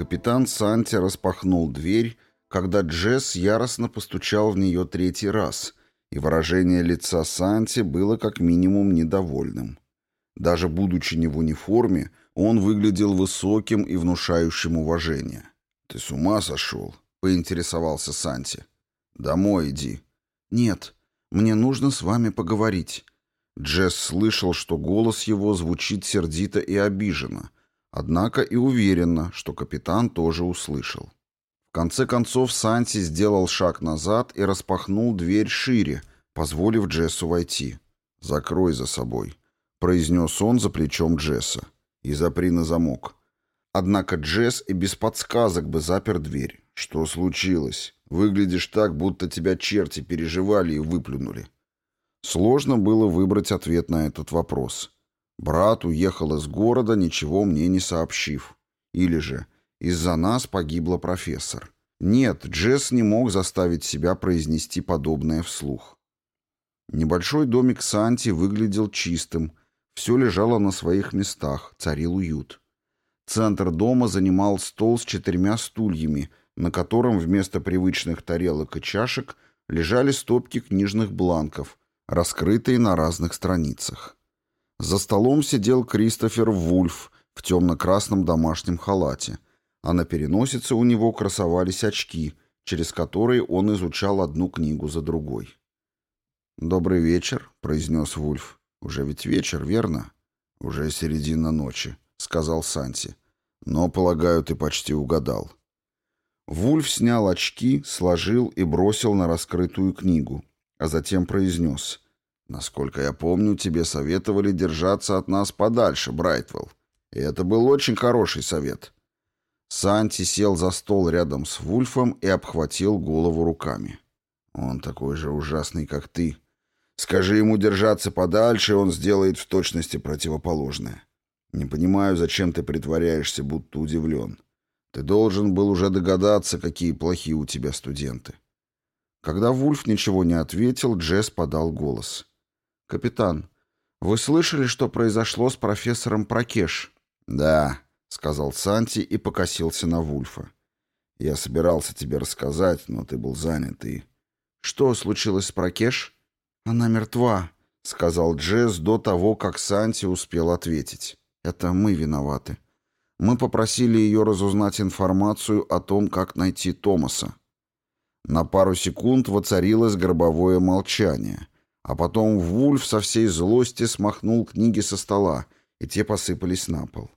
Капитан Санти распахнул дверь, когда Джесс яростно постучал в нее третий раз, и выражение лица Санти было как минимум недовольным. Даже будучи не в униформе, он выглядел высоким и внушающим уважение. «Ты с ума сошел?» — поинтересовался Санти. «Домой иди». «Нет, мне нужно с вами поговорить». Джесс слышал, что голос его звучит сердито и обиженно — Однако и уверенно, что капитан тоже услышал. В конце концов Санти сделал шаг назад и распахнул дверь шире, позволив Джессу войти. «Закрой за собой», — произнес он за плечом Джесса. «И запри на замок». Однако Джесс и без подсказок бы запер дверь. «Что случилось? Выглядишь так, будто тебя черти переживали и выплюнули». Сложно было выбрать ответ на этот вопрос. Брат уехал из города, ничего мне не сообщив. Или же «Из-за нас погибла профессор». Нет, Джесс не мог заставить себя произнести подобное вслух. Небольшой домик Санти выглядел чистым, все лежало на своих местах, царил уют. Центр дома занимал стол с четырьмя стульями, на котором вместо привычных тарелок и чашек лежали стопки книжных бланков, раскрытые на разных страницах. За столом сидел Кристофер Вульф в темно-красном домашнем халате, а на переносице у него красовались очки, через которые он изучал одну книгу за другой. «Добрый вечер», — произнес Вульф. «Уже ведь вечер, верно?» «Уже середина ночи», — сказал Санти. «Но, полагаю, ты почти угадал». Вульф снял очки, сложил и бросил на раскрытую книгу, а затем произнес. Насколько я помню, тебе советовали держаться от нас подальше, Брайтвелл. И это был очень хороший совет. Санти сел за стол рядом с Вульфом и обхватил голову руками. Он такой же ужасный, как ты. Скажи ему держаться подальше, он сделает в точности противоположное. Не понимаю, зачем ты притворяешься, будто удивлен. Ты должен был уже догадаться, какие плохие у тебя студенты. Когда Вульф ничего не ответил, Джесс подал голос — «Капитан, вы слышали, что произошло с профессором Прокеш?» «Да», — сказал Санти и покосился на Вульфа. «Я собирался тебе рассказать, но ты был занят и...» «Что случилось с Прокеш?» «Она мертва», — сказал Джесс до того, как Санти успел ответить. «Это мы виноваты. Мы попросили ее разузнать информацию о том, как найти Томаса». На пару секунд воцарилось гробовое молчание — а потом Вульф со всей злости смахнул книги со стола, и те посыпались на пол.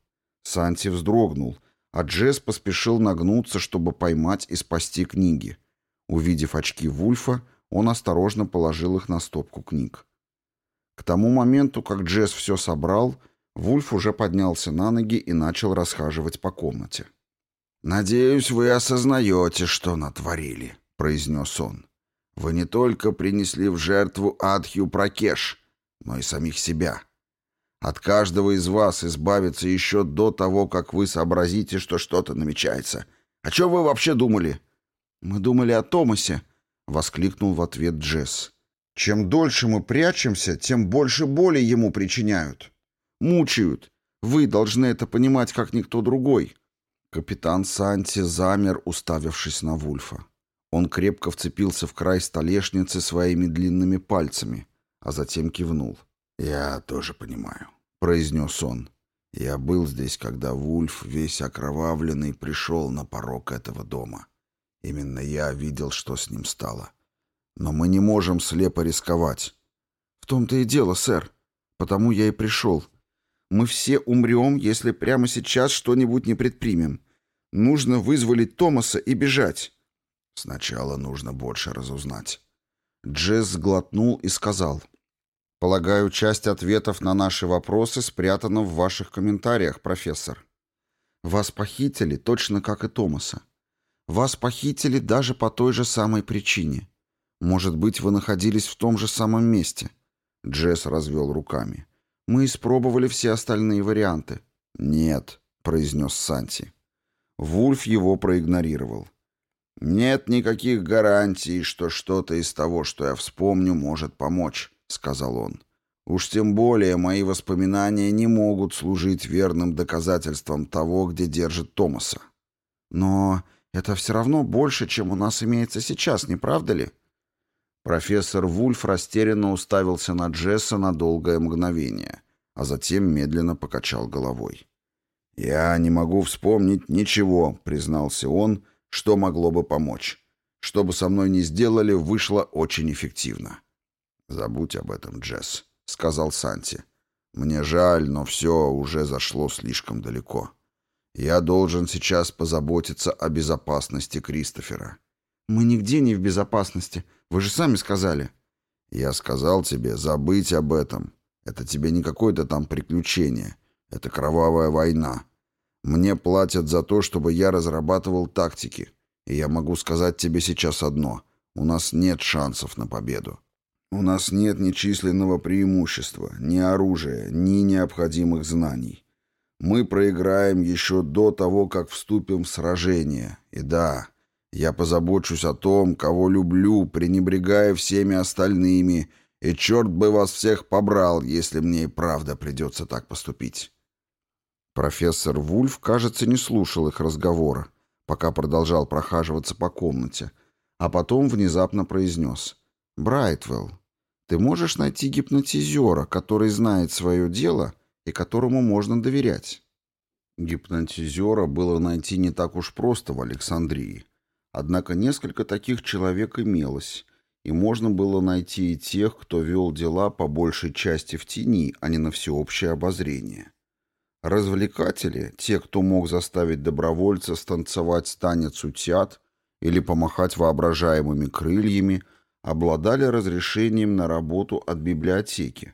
Санти вздрогнул, а Джесс поспешил нагнуться, чтобы поймать и спасти книги. Увидев очки Вульфа, он осторожно положил их на стопку книг. К тому моменту, как Джесс все собрал, Вульф уже поднялся на ноги и начал расхаживать по комнате. «Надеюсь, вы осознаете, что натворили», — произнес он. Вы не только принесли в жертву Адхью Пракеш, но и самих себя. От каждого из вас избавиться еще до того, как вы сообразите, что что-то намечается. О чем вы вообще думали?» «Мы думали о Томасе», — воскликнул в ответ Джесс. «Чем дольше мы прячемся, тем больше боли ему причиняют. Мучают. Вы должны это понимать, как никто другой». Капитан Санти замер, уставившись на Вульфа. Он крепко вцепился в край столешницы своими длинными пальцами, а затем кивнул. «Я тоже понимаю», — произнес он. «Я был здесь, когда Вульф, весь окровавленный, пришел на порог этого дома. Именно я видел, что с ним стало. Но мы не можем слепо рисковать». «В том-то и дело, сэр. Потому я и пришел. Мы все умрем, если прямо сейчас что-нибудь не предпримем. Нужно вызволить Томаса и бежать». Сначала нужно больше разузнать. Джесс глотнул и сказал. «Полагаю, часть ответов на наши вопросы спрятана в ваших комментариях, профессор. Вас похитили точно как и Томаса. Вас похитили даже по той же самой причине. Может быть, вы находились в том же самом месте?» Джесс развел руками. «Мы испробовали все остальные варианты». «Нет», — произнес Санти. Вульф его проигнорировал. «Нет никаких гарантий, что что-то из того, что я вспомню, может помочь», — сказал он. «Уж тем более мои воспоминания не могут служить верным доказательством того, где держит Томаса». «Но это все равно больше, чем у нас имеется сейчас, не правда ли?» Профессор Вульф растерянно уставился на Джесса на долгое мгновение, а затем медленно покачал головой. «Я не могу вспомнить ничего», — признался он, — что могло бы помочь. Что бы со мной ни сделали, вышло очень эффективно. «Забудь об этом, Джесс», — сказал Санти. «Мне жаль, но все уже зашло слишком далеко. Я должен сейчас позаботиться о безопасности Кристофера». «Мы нигде не в безопасности. Вы же сами сказали». «Я сказал тебе забыть об этом. Это тебе не какое-то там приключение. Это кровавая война. Мне платят за то, чтобы я разрабатывал тактики. И я могу сказать тебе сейчас одно. У нас нет шансов на победу. У нас нет ни численного преимущества, ни оружия, ни необходимых знаний. Мы проиграем еще до того, как вступим в сражение. И да, я позабочусь о том, кого люблю, пренебрегая всеми остальными, и черт бы вас всех побрал, если мне и правда придется так поступить. Профессор Вульф, кажется, не слушал их разговора, пока продолжал прохаживаться по комнате, а потом внезапно произнес. «Брайтвелл, ты можешь найти гипнотизера, который знает свое дело и которому можно доверять?» Гипнотизера было найти не так уж просто в Александрии. Однако несколько таких человек имелось, и можно было найти и тех, кто вел дела по большей части в тени, а не на всеобщее обозрение. Развлекатели, те, кто мог заставить добровольца станцевать танец утят или помахать воображаемыми крыльями, обладали разрешением на работу от библиотеки.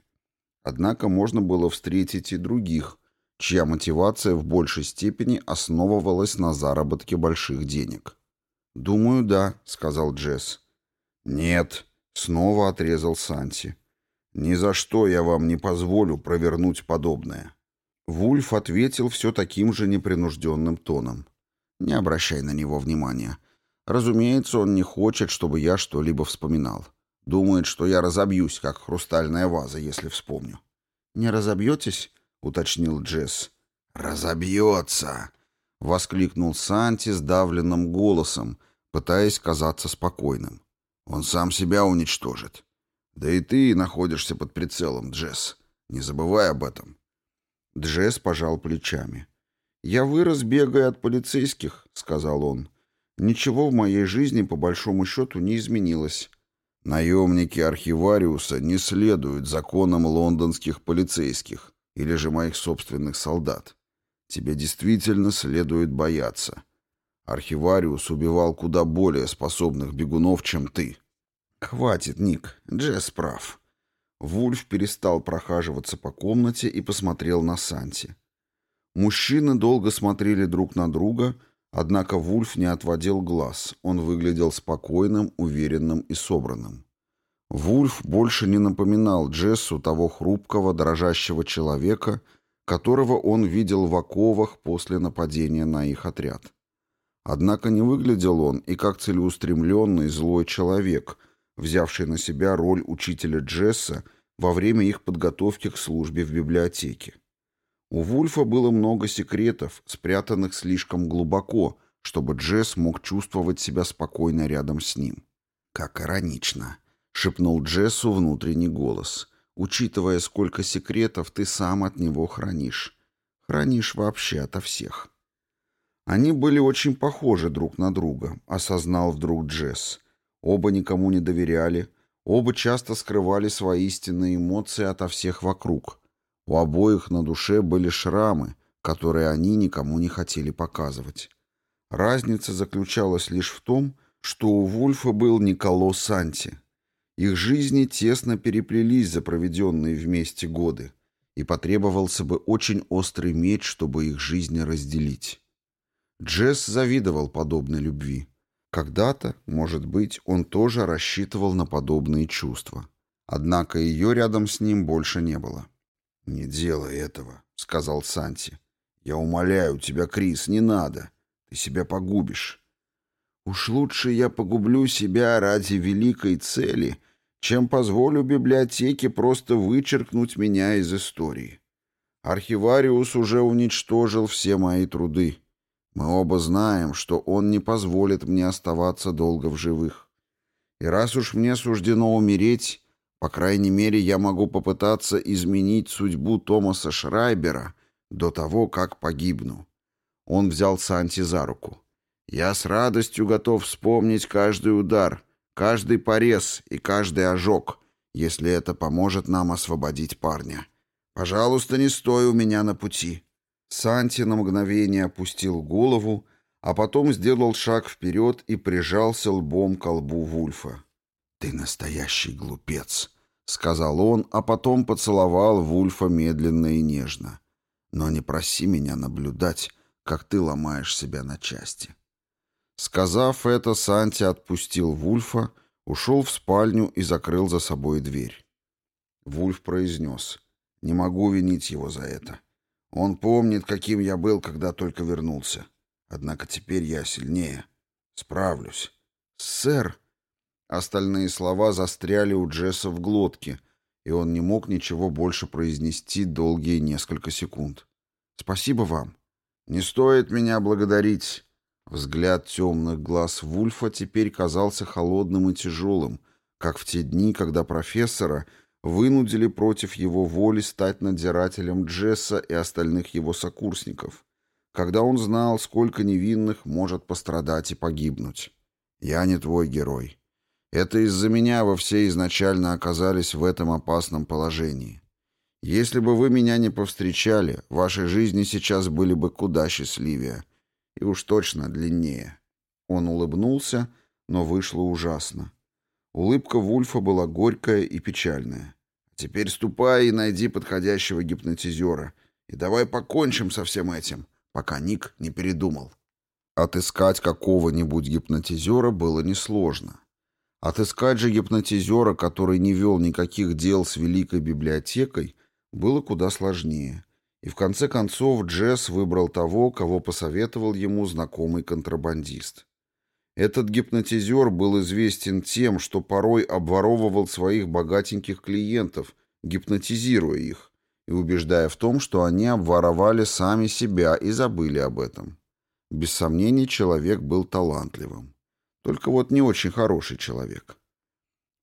Однако можно было встретить и других, чья мотивация в большей степени основывалась на заработке больших денег. «Думаю, да», — сказал Джесс. «Нет», — снова отрезал Санти. «Ни за что я вам не позволю провернуть подобное». Вульф ответил все таким же непринужденным тоном. «Не обращай на него внимания. Разумеется, он не хочет, чтобы я что-либо вспоминал. Думает, что я разобьюсь, как хрустальная ваза, если вспомню». «Не разобьетесь?» — уточнил Джесс. «Разобьется!» — воскликнул Санти сдавленным голосом, пытаясь казаться спокойным. «Он сам себя уничтожит. Да и ты находишься под прицелом, Джесс. Не забывай об этом. Джесс пожал плечами. «Я вырос, бегая от полицейских», — сказал он. «Ничего в моей жизни, по большому счету, не изменилось». «Наемники Архивариуса не следуют законам лондонских полицейских или же моих собственных солдат. Тебе действительно следует бояться. Архивариус убивал куда более способных бегунов, чем ты». «Хватит, Ник. Джесс прав. Вульф перестал прохаживаться по комнате и посмотрел на Санти. Мужчины долго смотрели друг на друга, однако Вульф не отводил глаз, он выглядел спокойным, уверенным и собранным. Вульф больше не напоминал Джессу того хрупкого, дрожащего человека, которого он видел в оковах после нападения на их отряд. Однако не выглядел он и как целеустремленный злой человек — взявший на себя роль учителя Джесса во время их подготовки к службе в библиотеке. У Вульфа было много секретов, спрятанных слишком глубоко, чтобы Джесс мог чувствовать себя спокойно рядом с ним. «Как иронично!» — шепнул Джессу внутренний голос. «Учитывая, сколько секретов ты сам от него хранишь. Хранишь вообще ото всех». Они были очень похожи друг на друга, осознал вдруг Джесс. Оба никому не доверяли, оба часто скрывали свои истинные эмоции ото всех вокруг. У обоих на душе были шрамы, которые они никому не хотели показывать. Разница заключалась лишь в том, что у Вульфа был Николо Санти. Их жизни тесно переплелись за проведенные вместе годы, и потребовался бы очень острый меч, чтобы их жизни разделить. Джесс завидовал подобной любви. Когда-то, может быть, он тоже рассчитывал на подобные чувства. Однако ее рядом с ним больше не было. «Не делай этого», — сказал Санти. «Я умоляю тебя, Крис, не надо. Ты себя погубишь». «Уж лучше я погублю себя ради великой цели», чем позволю библиотеке просто вычеркнуть меня из истории. Архивариус уже уничтожил все мои труды. Мы оба знаем, что он не позволит мне оставаться долго в живых. И раз уж мне суждено умереть, по крайней мере, я могу попытаться изменить судьбу Томаса Шрайбера до того, как погибну. Он взял Санти за руку. Я с радостью готов вспомнить каждый удар, каждый порез и каждый ожог, если это поможет нам освободить парня. Пожалуйста, не стой у меня на пути. Санти на мгновение опустил голову, а потом сделал шаг вперед и прижался лбом к лбу Вульфа. «Ты настоящий глупец», — сказал он, а потом поцеловал Вульфа медленно и нежно. «Но не проси меня наблюдать, как ты ломаешь себя на части». Сказав это, Санти отпустил Вульфа, ушел в спальню и закрыл за собой дверь. Вульф произнес, «Не могу винить его за это. Он помнит, каким я был, когда только вернулся. Однако теперь я сильнее. Справлюсь. «Сэр!» Остальные слова застряли у Джесса в глотке, и он не мог ничего больше произнести долгие несколько секунд. «Спасибо вам!» «Не стоит меня благодарить!» Взгляд темных глаз Вульфа теперь казался холодным и тяжелым, как в те дни, когда профессора вынудили против его воли стать надзирателем Джесса и остальных его сокурсников, когда он знал, сколько невинных может пострадать и погибнуть. «Я не твой герой. Это из-за меня вы все изначально оказались в этом опасном положении. Если бы вы меня не повстречали, ваши жизни сейчас были бы куда счастливее и уж точно длиннее». Он улыбнулся, но вышло ужасно. Улыбка Вульфа была горькая и печальная. «Теперь ступай и найди подходящего гипнотизера. И давай покончим со всем этим, пока Ник не передумал». Отыскать какого-нибудь гипнотизера было несложно. Отыскать же гипнотизера, который не вел никаких дел с Великой библиотекой, было куда сложнее. И в конце концов Джесс выбрал того, кого посоветовал ему знакомый контрабандист. Этот гипнотизер был известен тем, что порой обворовывал своих богатеньких клиентов, гипнотизируя их и убеждая в том, что они обворовали сами себя и забыли об этом. Без сомнений, человек был талантливым. Только вот не очень хороший человек.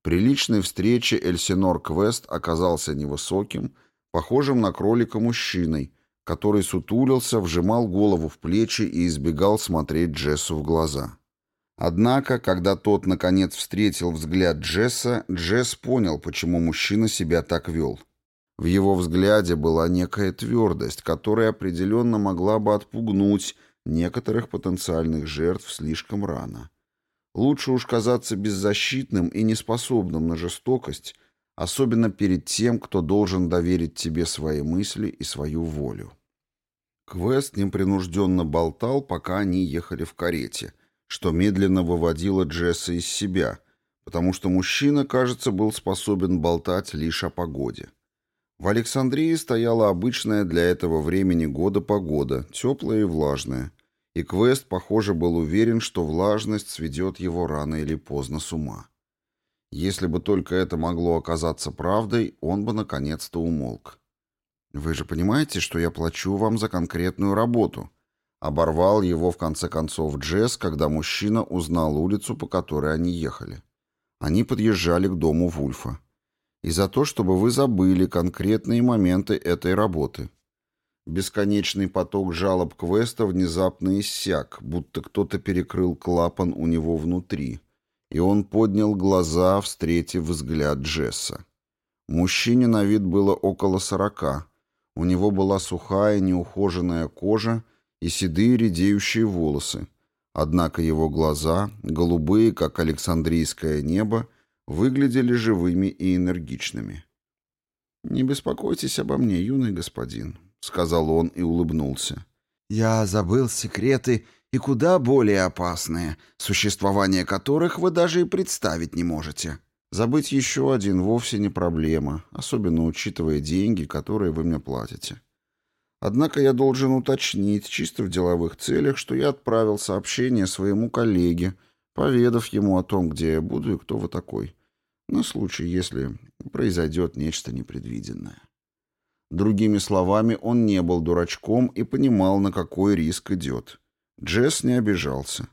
При личной встрече Эльсинор Квест оказался невысоким, похожим на кролика мужчиной, который сутулился, вжимал голову в плечи и избегал смотреть Джессу в глаза. Однако, когда тот, наконец, встретил взгляд Джесса, Джесс понял, почему мужчина себя так вел. В его взгляде была некая твердость, которая определенно могла бы отпугнуть некоторых потенциальных жертв слишком рано. Лучше уж казаться беззащитным и неспособным на жестокость, особенно перед тем, кто должен доверить тебе свои мысли и свою волю. Квест непринужденно болтал, пока они ехали в карете, что медленно выводило Джесса из себя, потому что мужчина, кажется, был способен болтать лишь о погоде. В Александрии стояла обычная для этого времени года погода, теплая и влажная, и Квест, похоже, был уверен, что влажность сведет его рано или поздно с ума. Если бы только это могло оказаться правдой, он бы наконец-то умолк. «Вы же понимаете, что я плачу вам за конкретную работу?» Оборвал его, в конце концов, Джесс, когда мужчина узнал улицу, по которой они ехали. Они подъезжали к дому Вульфа. «И за то, чтобы вы забыли конкретные моменты этой работы». Бесконечный поток жалоб Квеста внезапно иссяк, будто кто-то перекрыл клапан у него внутри, и он поднял глаза, встретив взгляд Джесса. Мужчине на вид было около сорока. У него была сухая, неухоженная кожа — и седые редеющие волосы. Однако его глаза, голубые, как Александрийское небо, выглядели живыми и энергичными. «Не беспокойтесь обо мне, юный господин», — сказал он и улыбнулся. «Я забыл секреты и куда более опасные, существование которых вы даже и представить не можете. Забыть еще один вовсе не проблема, особенно учитывая деньги, которые вы мне платите. Однако я должен уточнить, чисто в деловых целях, что я отправил сообщение своему коллеге, поведав ему о том, где я буду и кто вы такой, на случай, если произойдет нечто непредвиденное. Другими словами, он не был дурачком и понимал, на какой риск идет. Джесс не обижался.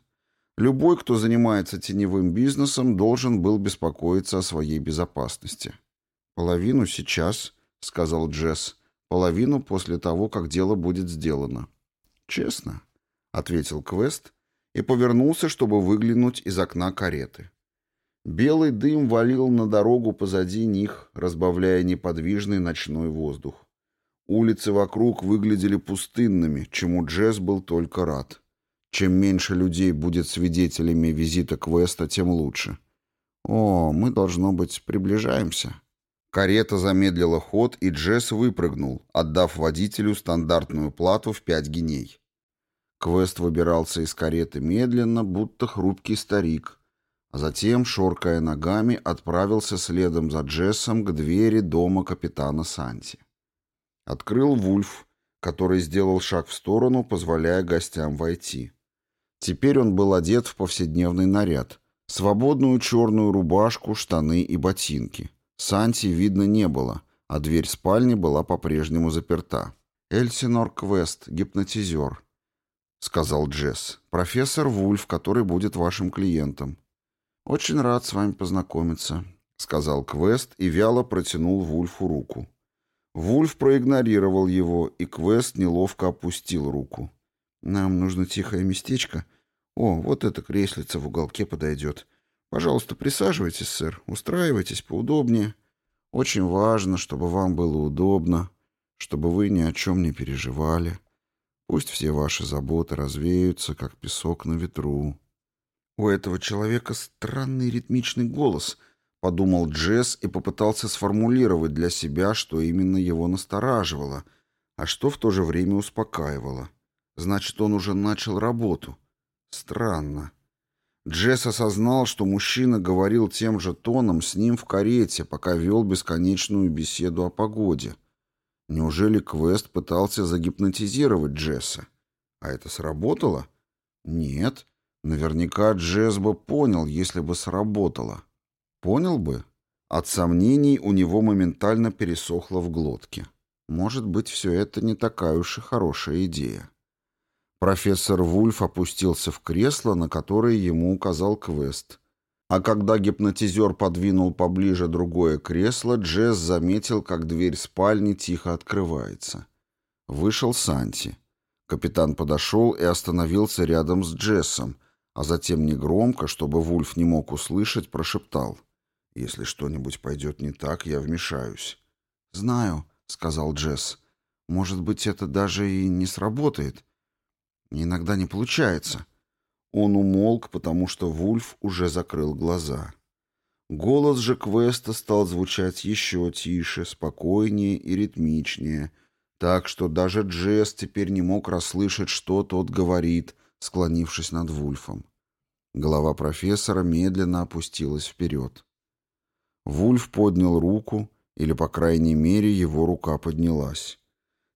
Любой, кто занимается теневым бизнесом, должен был беспокоиться о своей безопасности. «Половину сейчас», — сказал Джесс, — половину после того, как дело будет сделано. «Честно», — ответил Квест и повернулся, чтобы выглянуть из окна кареты. Белый дым валил на дорогу позади них, разбавляя неподвижный ночной воздух. Улицы вокруг выглядели пустынными, чему Джесс был только рад. Чем меньше людей будет свидетелями визита Квеста, тем лучше. «О, мы, должно быть, приближаемся», Карета замедлила ход, и Джесс выпрыгнул, отдав водителю стандартную плату в пять геней. Квест выбирался из кареты медленно, будто хрупкий старик, а затем, шоркая ногами, отправился следом за Джессом к двери дома капитана Санти. Открыл Вульф, который сделал шаг в сторону, позволяя гостям войти. Теперь он был одет в повседневный наряд — свободную черную рубашку, штаны и ботинки — Санти видно не было, а дверь спальни была по-прежнему заперта. «Эльсинор Квест, гипнотизер», — сказал Джесс. «Профессор Вульф, который будет вашим клиентом». «Очень рад с вами познакомиться», — сказал Квест и вяло протянул Вульфу руку. Вульф проигнорировал его, и Квест неловко опустил руку. «Нам нужно тихое местечко. О, вот это креслице в уголке подойдет. Пожалуйста, присаживайтесь, сэр, устраивайтесь поудобнее. Очень важно, чтобы вам было удобно, чтобы вы ни о чем не переживали. Пусть все ваши заботы развеются, как песок на ветру. У этого человека странный ритмичный голос, подумал Джесс и попытался сформулировать для себя, что именно его настораживало, а что в то же время успокаивало. Значит, он уже начал работу. Странно. Джесс осознал, что мужчина говорил тем же тоном с ним в карете, пока вел бесконечную беседу о погоде. Неужели Квест пытался загипнотизировать Джесса? А это сработало? Нет. Наверняка Джесс бы понял, если бы сработало. Понял бы? От сомнений у него моментально пересохло в глотке. Может быть, все это не такая уж и хорошая идея. Профессор Вульф опустился в кресло, на которое ему указал квест. А когда гипнотизер подвинул поближе другое кресло, Джесс заметил, как дверь спальни тихо открывается. Вышел Санти. Капитан подошел и остановился рядом с Джессом, а затем негромко, чтобы Вульф не мог услышать, прошептал. «Если что-нибудь пойдет не так, я вмешаюсь». «Знаю», — сказал Джесс. «Может быть, это даже и не сработает». Иногда не получается. Он умолк, потому что Вульф уже закрыл глаза. Голос же Квеста стал звучать еще тише, спокойнее и ритмичнее, так что даже Джесс теперь не мог расслышать, что тот говорит, склонившись над Вульфом. Голова профессора медленно опустилась вперед. Вульф поднял руку, или, по крайней мере, его рука поднялась.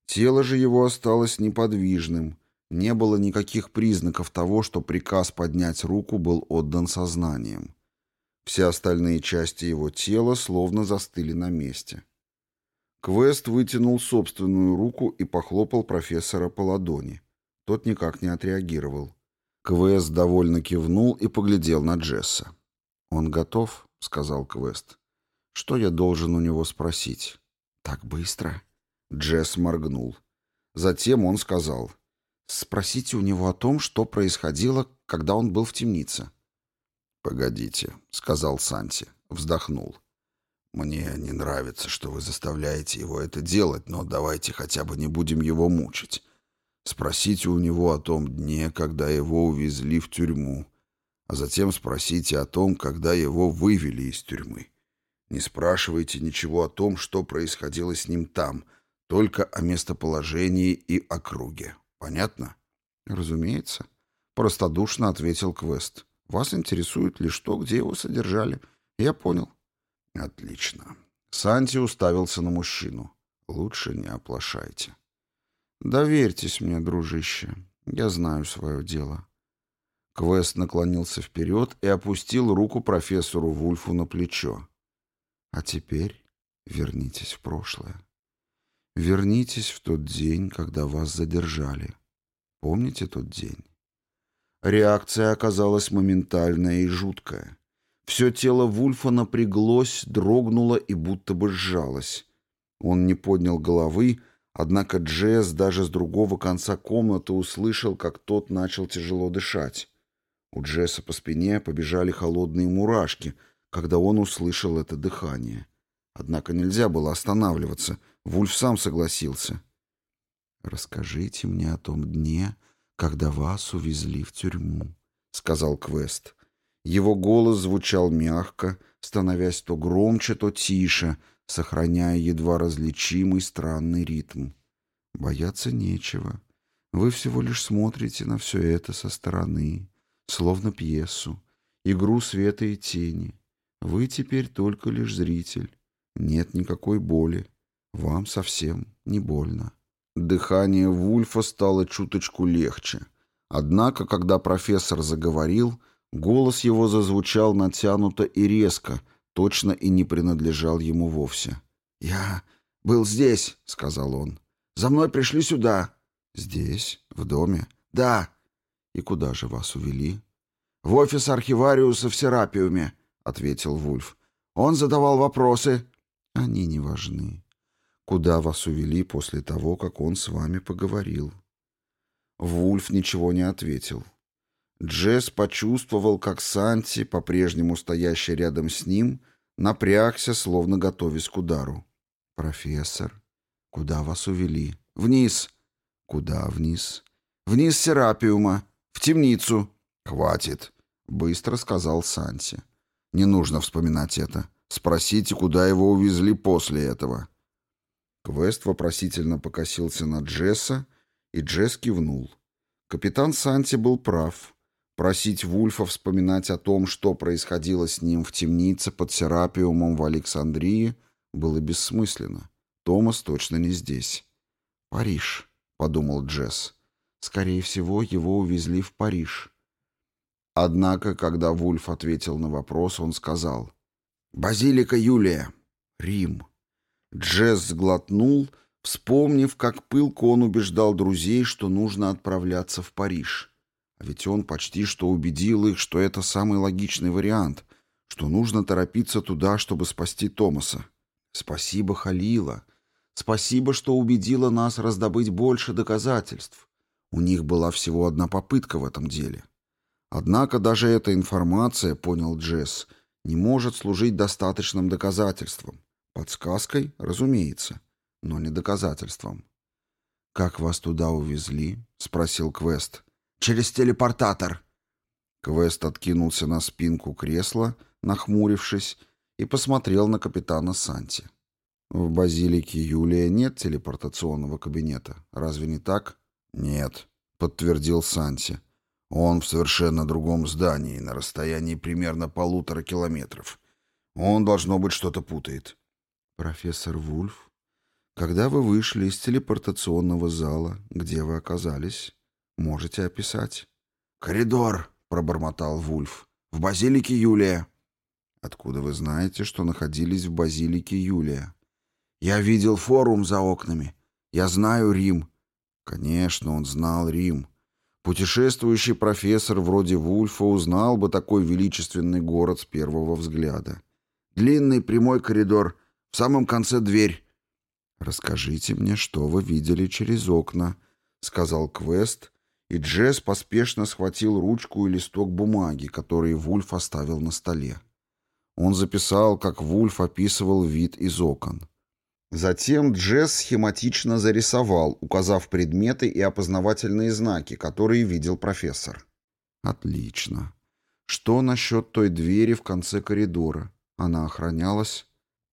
Тело же его осталось неподвижным — не было никаких признаков того, что приказ поднять руку был отдан сознанием. Все остальные части его тела словно застыли на месте. Квест вытянул собственную руку и похлопал профессора по ладони. Тот никак не отреагировал. Квест довольно кивнул и поглядел на Джесса. «Он готов?» — сказал Квест. «Что я должен у него спросить?» «Так быстро?» Джесс моргнул. Затем он сказал. Спросите у него о том, что происходило, когда он был в темнице. «Погодите», — сказал Санти, вздохнул. «Мне не нравится, что вы заставляете его это делать, но давайте хотя бы не будем его мучить. Спросите у него о том дне, когда его увезли в тюрьму, а затем спросите о том, когда его вывели из тюрьмы. Не спрашивайте ничего о том, что происходило с ним там, только о местоположении и округе». Понятно? Разумеется. Простодушно ответил Квест. Вас интересует лишь то, где его содержали. Я понял. Отлично. Санти уставился на мужчину. Лучше не оплошайте. Доверьтесь мне, дружище. Я знаю свое дело. Квест наклонился вперед и опустил руку профессору Вульфу на плечо. А теперь вернитесь в прошлое. Вернитесь в тот день, когда вас задержали. Помните тот день? Реакция оказалась моментальная и жуткая. Все тело Вульфа напряглось, дрогнуло и будто бы сжалось. Он не поднял головы, однако Джесс даже с другого конца комнаты услышал, как тот начал тяжело дышать. У Джесса по спине побежали холодные мурашки, когда он услышал это дыхание. Однако нельзя было останавливаться — Вульф сам согласился. «Расскажите мне о том дне, когда вас увезли в тюрьму», — сказал Квест. Его голос звучал мягко, становясь то громче, то тише, сохраняя едва различимый странный ритм. «Бояться нечего. Вы всего лишь смотрите на все это со стороны, словно пьесу, игру света и тени. Вы теперь только лишь зритель. Нет никакой боли, вам совсем не больно. Дыхание Вульфа стало чуточку легче. Однако, когда профессор заговорил, голос его зазвучал натянуто и резко, точно и не принадлежал ему вовсе. «Я был здесь», — сказал он. «За мной пришли сюда». «Здесь? В доме?» «Да». «И куда же вас увели?» «В офис архивариуса в Серапиуме», — ответил Вульф. «Он задавал вопросы». «Они не важны», куда вас увели после того, как он с вами поговорил. Вульф ничего не ответил. Джесс почувствовал, как Санти, по-прежнему стоящий рядом с ним, напрягся, словно готовясь к удару. «Профессор, куда вас увели?» «Вниз». «Куда вниз?» «Вниз Серапиума. В темницу». «Хватит», — быстро сказал Санти. «Не нужно вспоминать это. Спросите, куда его увезли после этого». Квест вопросительно покосился на Джесса, и Джесс кивнул. Капитан Санти был прав. Просить Вульфа вспоминать о том, что происходило с ним в темнице под Серапиумом в Александрии, было бессмысленно. Томас точно не здесь. «Париж», — подумал Джесс. «Скорее всего, его увезли в Париж». Однако, когда Вульф ответил на вопрос, он сказал. «Базилика Юлия. Рим». Джесс сглотнул, вспомнив, как пылко он убеждал друзей, что нужно отправляться в Париж. А ведь он почти что убедил их, что это самый логичный вариант, что нужно торопиться туда, чтобы спасти Томаса. Спасибо, Халила. Спасибо, что убедила нас раздобыть больше доказательств. У них была всего одна попытка в этом деле. Однако даже эта информация, понял Джесс, не может служить достаточным доказательством. Подсказкой, разумеется, но не доказательством. «Как вас туда увезли?» — спросил Квест. «Через телепортатор!» Квест откинулся на спинку кресла, нахмурившись, и посмотрел на капитана Санти. «В базилике Юлия нет телепортационного кабинета, разве не так?» «Нет», — подтвердил Санти. «Он в совершенно другом здании, на расстоянии примерно полутора километров. Он, должно быть, что-то путает». «Профессор Вульф, когда вы вышли из телепортационного зала, где вы оказались, можете описать?» «Коридор», — пробормотал Вульф, — «в базилике Юлия». «Откуда вы знаете, что находились в базилике Юлия?» «Я видел форум за окнами. Я знаю Рим». «Конечно, он знал Рим». Путешествующий профессор вроде Вульфа узнал бы такой величественный город с первого взгляда. Длинный прямой коридор — в самом конце дверь. «Расскажите мне, что вы видели через окна», — сказал Квест, и Джесс поспешно схватил ручку и листок бумаги, которые Вульф оставил на столе. Он записал, как Вульф описывал вид из окон. Затем Джесс схематично зарисовал, указав предметы и опознавательные знаки, которые видел профессор. «Отлично. Что насчет той двери в конце коридора? Она охранялась?»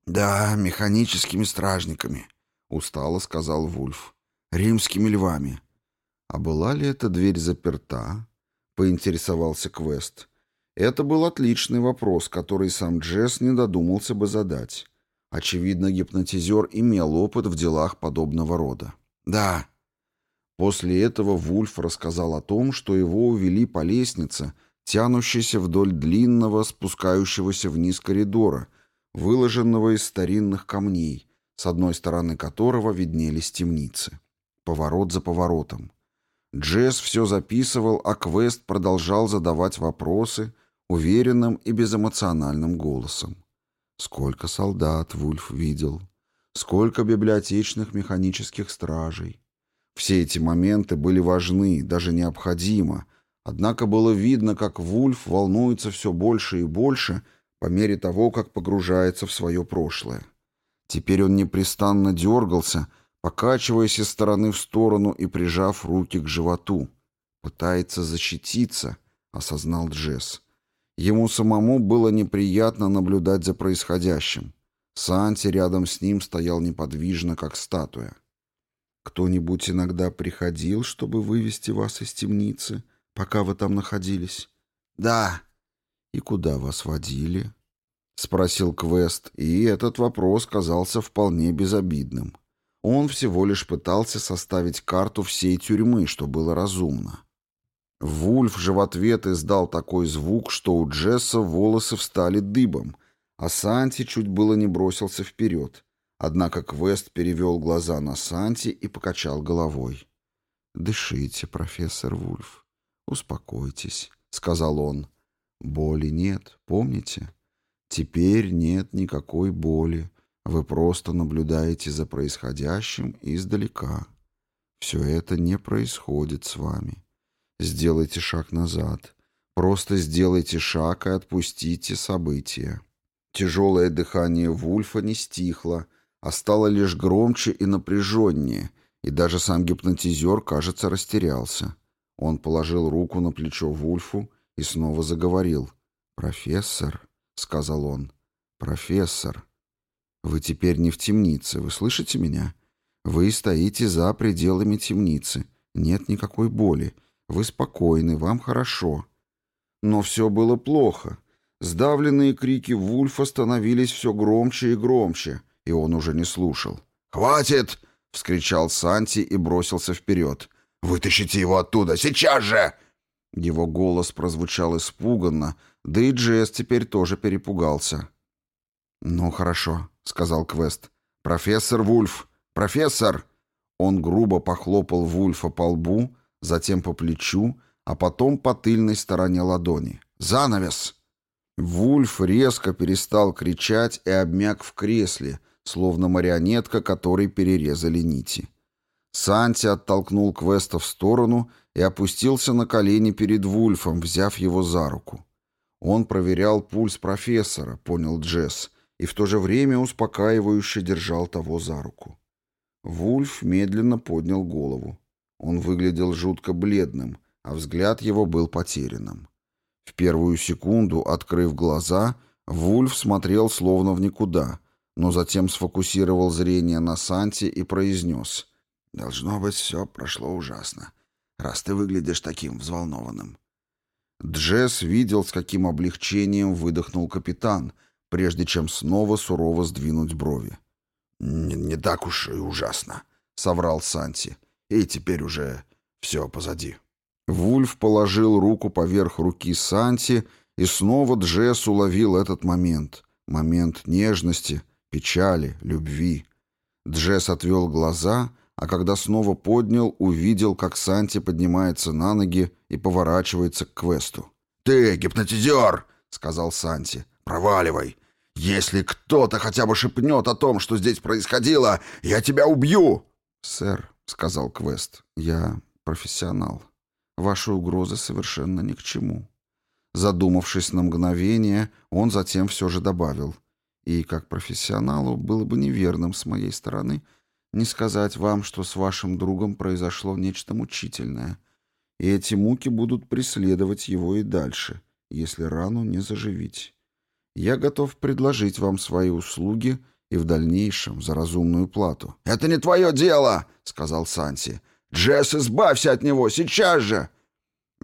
«Да, механическими стражниками», — устало сказал Вульф. «Римскими львами». «А была ли эта дверь заперта?» — поинтересовался Квест. Это был отличный вопрос, который сам Джесс не додумался бы задать. Очевидно, гипнотизер имел опыт в делах подобного рода. «Да». После этого Вульф рассказал о том, что его увели по лестнице, тянущейся вдоль длинного, спускающегося вниз коридора, выложенного из старинных камней, с одной стороны которого виднелись темницы. Поворот за поворотом. Джесс все записывал, а Квест продолжал задавать вопросы уверенным и безэмоциональным голосом. Сколько солдат Вульф видел, сколько библиотечных механических стражей. Все эти моменты были важны, даже необходимы, однако было видно, как Вульф волнуется все больше и больше — по мере того, как погружается в свое прошлое. Теперь он непрестанно дергался, покачиваясь из стороны в сторону и прижав руки к животу. «Пытается защититься», — осознал Джесс. Ему самому было неприятно наблюдать за происходящим. Санти рядом с ним стоял неподвижно, как статуя. «Кто-нибудь иногда приходил, чтобы вывести вас из темницы, пока вы там находились?» «Да», «И куда вас водили?» — спросил Квест, и этот вопрос казался вполне безобидным. Он всего лишь пытался составить карту всей тюрьмы, что было разумно. Вульф же в ответ издал такой звук, что у Джесса волосы встали дыбом, а Санти чуть было не бросился вперед. Однако Квест перевел глаза на Санти и покачал головой. «Дышите, профессор Вульф, успокойтесь», — сказал он. Боли нет, помните? Теперь нет никакой боли. Вы просто наблюдаете за происходящим издалека. Все это не происходит с вами. Сделайте шаг назад. Просто сделайте шаг и отпустите события. Тяжелое дыхание Вульфа не стихло, а стало лишь громче и напряженнее, и даже сам гипнотизер, кажется, растерялся. Он положил руку на плечо Вульфу и снова заговорил. «Профессор», — сказал он, — «профессор, вы теперь не в темнице, вы слышите меня? Вы стоите за пределами темницы, нет никакой боли, вы спокойны, вам хорошо». Но все было плохо. Сдавленные крики Вульфа становились все громче и громче, и он уже не слушал. «Хватит!» — вскричал Санти и бросился вперед. «Вытащите его оттуда! Сейчас же!» Его голос прозвучал испуганно, да и Джесс теперь тоже перепугался. «Ну, хорошо», — сказал Квест. «Профессор Вульф! Профессор!» Он грубо похлопал Вульфа по лбу, затем по плечу, а потом по тыльной стороне ладони. «Занавес!» Вульф резко перестал кричать и обмяк в кресле, словно марионетка, которой перерезали нити. Санти оттолкнул Квеста в сторону и опустился на колени перед Вульфом, взяв его за руку. Он проверял пульс профессора, понял Джесс, и в то же время успокаивающе держал того за руку. Вульф медленно поднял голову. Он выглядел жутко бледным, а взгляд его был потерянным. В первую секунду, открыв глаза, Вульф смотрел словно в никуда, но затем сфокусировал зрение на Санте и произнес. «Должно быть, все прошло ужасно раз ты выглядишь таким взволнованным». Джесс видел, с каким облегчением выдохнул капитан, прежде чем снова сурово сдвинуть брови. «Не, не так уж и ужасно», — соврал Санти. «И теперь уже все позади». Вульф положил руку поверх руки Санти, и снова Джесс уловил этот момент. Момент нежности, печали, любви. Джесс отвел глаза — а когда снова поднял, увидел, как Санти поднимается на ноги и поворачивается к квесту. «Ты, гипнотизер!» — сказал Санти. «Проваливай! Если кто-то хотя бы шепнет о том, что здесь происходило, я тебя убью!» «Сэр», — сказал Квест, — «я профессионал. Ваши угрозы совершенно ни к чему». Задумавшись на мгновение, он затем все же добавил. «И как профессионалу было бы неверным с моей стороны не сказать вам, что с вашим другом произошло нечто мучительное, и эти муки будут преследовать его и дальше, если рану не заживить. Я готов предложить вам свои услуги и в дальнейшем за разумную плату». «Это не твое дело!» — сказал Санси. «Джесс, избавься от него! Сейчас же!»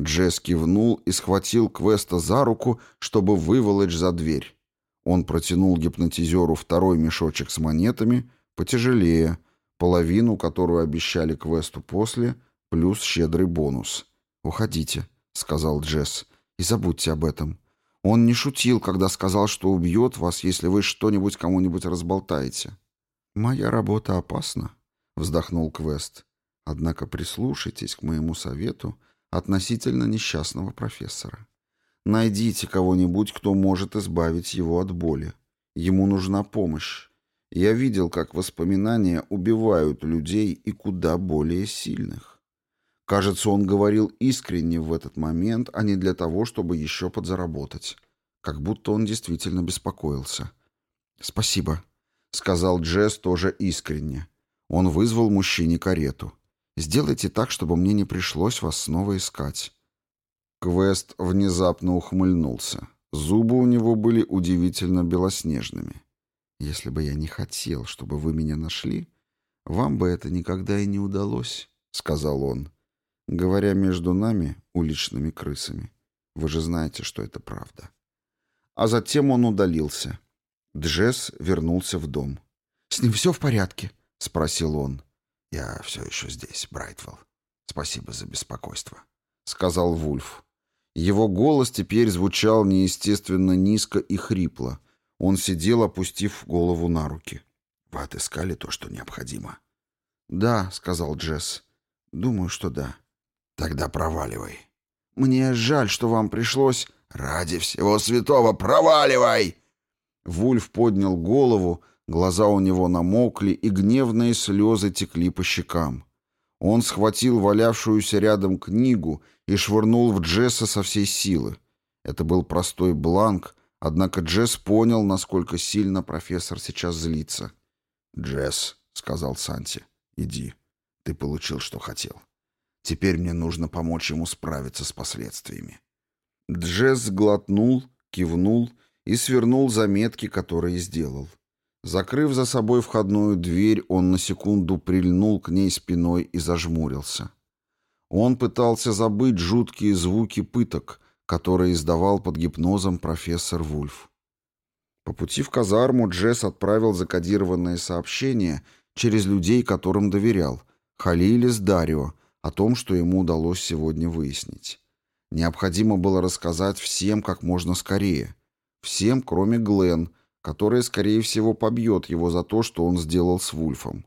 Джесс кивнул и схватил Квеста за руку, чтобы выволочь за дверь. Он протянул гипнотизеру второй мешочек с монетами, потяжелее — Половину, которую обещали квесту после, плюс щедрый бонус. «Уходите», — сказал Джесс, — «и забудьте об этом. Он не шутил, когда сказал, что убьет вас, если вы что-нибудь кому-нибудь разболтаете». «Моя работа опасна», — вздохнул Квест. «Однако прислушайтесь к моему совету относительно несчастного профессора. Найдите кого-нибудь, кто может избавить его от боли. Ему нужна помощь. Я видел, как воспоминания убивают людей и куда более сильных. Кажется, он говорил искренне в этот момент, а не для того, чтобы еще подзаработать. Как будто он действительно беспокоился. «Спасибо», — сказал Джесс тоже искренне. Он вызвал мужчине карету. «Сделайте так, чтобы мне не пришлось вас снова искать». Квест внезапно ухмыльнулся. Зубы у него были удивительно белоснежными. Если бы я не хотел, чтобы вы меня нашли, вам бы это никогда и не удалось, — сказал он, говоря между нами, уличными крысами. Вы же знаете, что это правда. А затем он удалился. Джесс вернулся в дом. «С ним все в порядке?» — спросил он. «Я все еще здесь, Брайтвелл. Спасибо за беспокойство», — сказал Вульф. Его голос теперь звучал неестественно низко и хрипло — он сидел, опустив голову на руки. «Вы отыскали то, что необходимо?» «Да», — сказал Джесс. «Думаю, что да». «Тогда проваливай». «Мне жаль, что вам пришлось...» «Ради всего святого, проваливай!» Вульф поднял голову, глаза у него намокли, и гневные слезы текли по щекам. Он схватил валявшуюся рядом книгу и швырнул в Джесса со всей силы. Это был простой бланк, Однако Джесс понял, насколько сильно профессор сейчас злится. «Джесс», — сказал Санти, — «иди. Ты получил, что хотел. Теперь мне нужно помочь ему справиться с последствиями». Джесс глотнул, кивнул и свернул заметки, которые сделал. Закрыв за собой входную дверь, он на секунду прильнул к ней спиной и зажмурился. Он пытался забыть жуткие звуки пыток, который издавал под гипнозом профессор Вульф. По пути в казарму Джесс отправил закодированное сообщение через людей, которым доверял, Халиле с Дарио, о том, что ему удалось сегодня выяснить. Необходимо было рассказать всем как можно скорее. Всем, кроме Глен, которая, скорее всего, побьет его за то, что он сделал с Вульфом.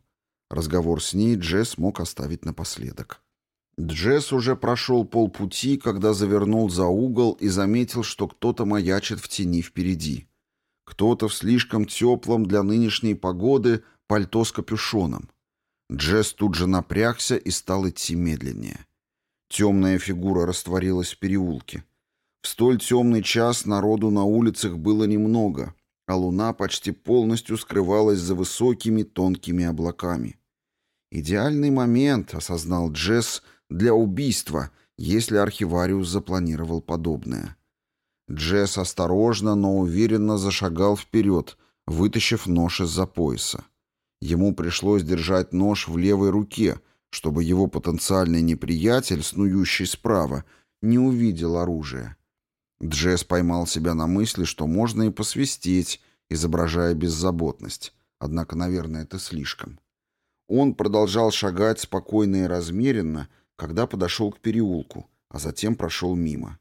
Разговор с ней Джесс мог оставить напоследок. Джесс уже прошел полпути, когда завернул за угол и заметил, что кто-то маячит в тени впереди. Кто-то в слишком теплом для нынешней погоды пальто с капюшоном. Джесс тут же напрягся и стал идти медленнее. Темная фигура растворилась в переулке. В столь темный час народу на улицах было немного, а луна почти полностью скрывалась за высокими тонкими облаками. «Идеальный момент», — осознал Джесс, — для убийства, если архивариус запланировал подобное. Джесс осторожно, но уверенно зашагал вперед, вытащив нож из-за пояса. Ему пришлось держать нож в левой руке, чтобы его потенциальный неприятель, снующий справа, не увидел оружие. Джесс поймал себя на мысли, что можно и посвистеть, изображая беззаботность. Однако, наверное, это слишком. Он продолжал шагать спокойно и размеренно, когда подошел к переулку, а затем прошел мимо.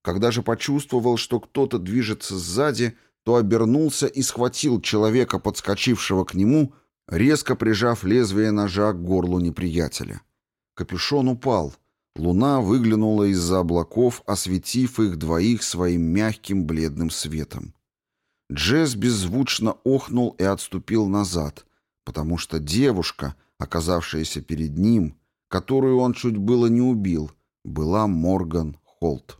Когда же почувствовал, что кто-то движется сзади, то обернулся и схватил человека, подскочившего к нему, резко прижав лезвие ножа к горлу неприятеля. Капюшон упал. Луна выглянула из-за облаков, осветив их двоих своим мягким бледным светом. Джесс беззвучно охнул и отступил назад, потому что девушка, оказавшаяся перед ним, которую он чуть было не убил, была Морган Холт.